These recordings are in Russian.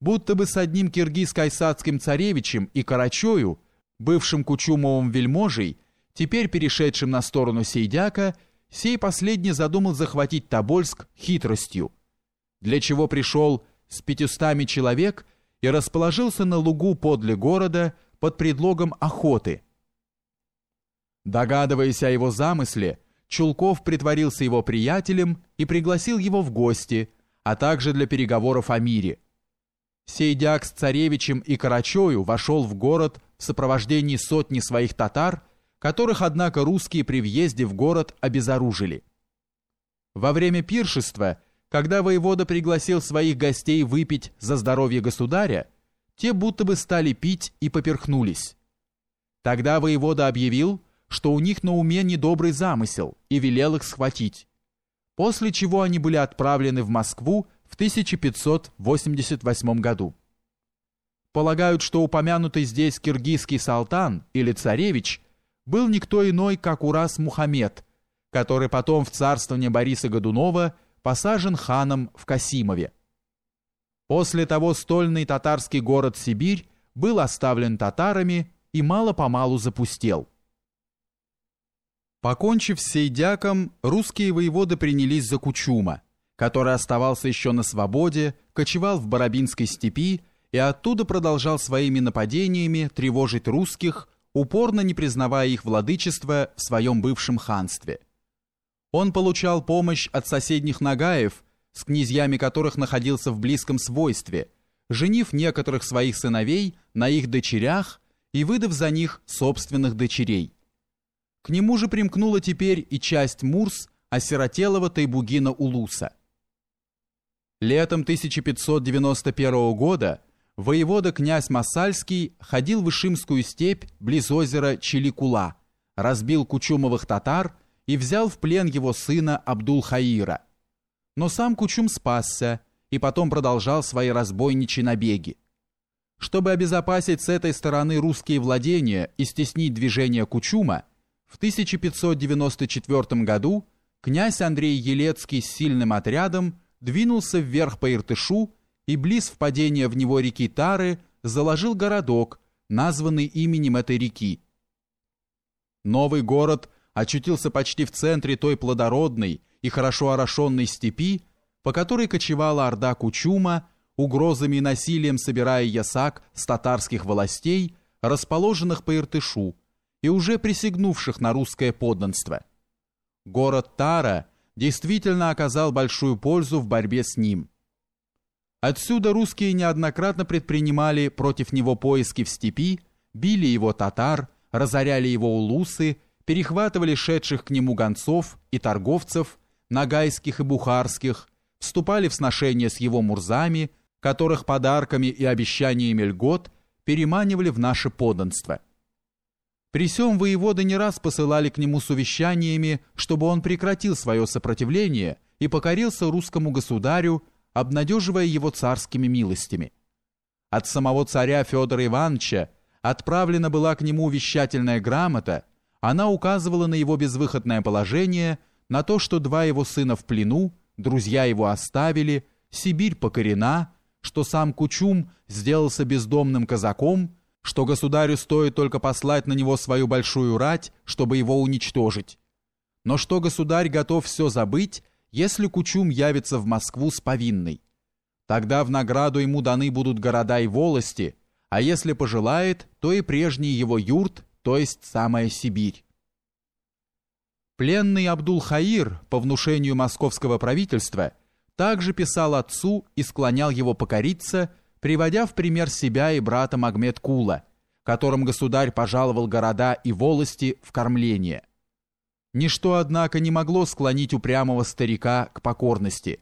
будто бы с одним киргиз-кайсацким царевичем и Карачою, бывшим Кучумовым вельможей, теперь перешедшим на сторону Сейдяка, сей последний задумал захватить Тобольск хитростью, для чего пришел с пятьюстами человек и расположился на лугу подле города под предлогом охоты. Догадываясь о его замысле, Чулков притворился его приятелем и пригласил его в гости, а также для переговоров о мире. Сейдяк с царевичем и Карачою вошел в город в сопровождении сотни своих татар, которых, однако, русские при въезде в город обезоружили. Во время пиршества, когда воевода пригласил своих гостей выпить за здоровье государя, те будто бы стали пить и поперхнулись. Тогда воевода объявил, что у них на уме недобрый замысел и велел их схватить, после чего они были отправлены в Москву 1588 году. Полагают, что упомянутый здесь киргизский салтан или царевич был никто иной, как Урас Мухаммед, который потом в царствование Бориса Годунова посажен ханом в Касимове. После того стольный татарский город Сибирь был оставлен татарами и мало-помалу запустел. Покончив с Сейдяком, русские воеводы принялись за Кучума, который оставался еще на свободе, кочевал в Барабинской степи и оттуда продолжал своими нападениями тревожить русских, упорно не признавая их владычество в своем бывшем ханстве. Он получал помощь от соседних нагаев, с князьями которых находился в близком свойстве, женив некоторых своих сыновей на их дочерях и выдав за них собственных дочерей. К нему же примкнула теперь и часть Мурс, осиротелого Тайбугина Улуса. Летом 1591 года воевода князь Масальский ходил в Ишимскую степь близ озера Чиликула, разбил кучумовых татар и взял в плен его сына Абдул-Хаира. Но сам Кучум спасся и потом продолжал свои разбойничьи набеги. Чтобы обезопасить с этой стороны русские владения и стеснить движение Кучума, в 1594 году князь Андрей Елецкий с сильным отрядом двинулся вверх по Иртышу и близ впадения в него реки Тары заложил городок, названный именем этой реки. Новый город очутился почти в центре той плодородной и хорошо орошенной степи, по которой кочевала орда Кучума, угрозами и насилием собирая ясак с татарских властей, расположенных по Иртышу, и уже присягнувших на русское подданство. Город Тара действительно оказал большую пользу в борьбе с ним. Отсюда русские неоднократно предпринимали против него поиски в степи, били его татар, разоряли его улусы, перехватывали шедших к нему гонцов и торговцев, нагайских и бухарских, вступали в сношения с его мурзами, которых подарками и обещаниями льгот переманивали в наше подданство. При сём воеводы не раз посылали к нему с увещаниями, чтобы он прекратил свое сопротивление и покорился русскому государю, обнадеживая его царскими милостями. От самого царя Федора Ивановича отправлена была к нему увещательная грамота, она указывала на его безвыходное положение, на то, что два его сына в плену, друзья его оставили, Сибирь покорена, что сам Кучум сделался бездомным казаком, что государю стоит только послать на него свою большую рать, чтобы его уничтожить. Но что государь готов все забыть, если Кучум явится в Москву с повинной. Тогда в награду ему даны будут города и волости, а если пожелает, то и прежний его юрт, то есть самая Сибирь. Пленный Абдул-Хаир, по внушению московского правительства, также писал отцу и склонял его покориться – приводя в пример себя и брата Магмед Кула, которым государь пожаловал города и волости в кормление. Ничто, однако, не могло склонить упрямого старика к покорности.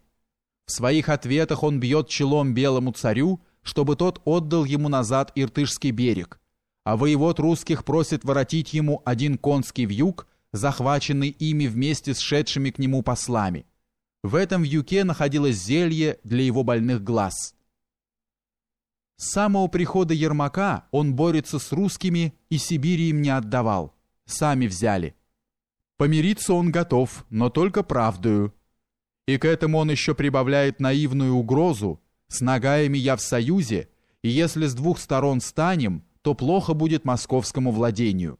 В своих ответах он бьет челом белому царю, чтобы тот отдал ему назад Иртышский берег, а воевод русских просит воротить ему один конский вьюг, захваченный ими вместе с шедшими к нему послами. В этом вьюке находилось зелье для его больных глаз. С самого прихода Ермака он борется с русскими и Сибири им не отдавал. Сами взяли. Помириться он готов, но только правдою. И к этому он еще прибавляет наивную угрозу, С Нагаями я в союзе, и если с двух сторон станем, то плохо будет московскому владению.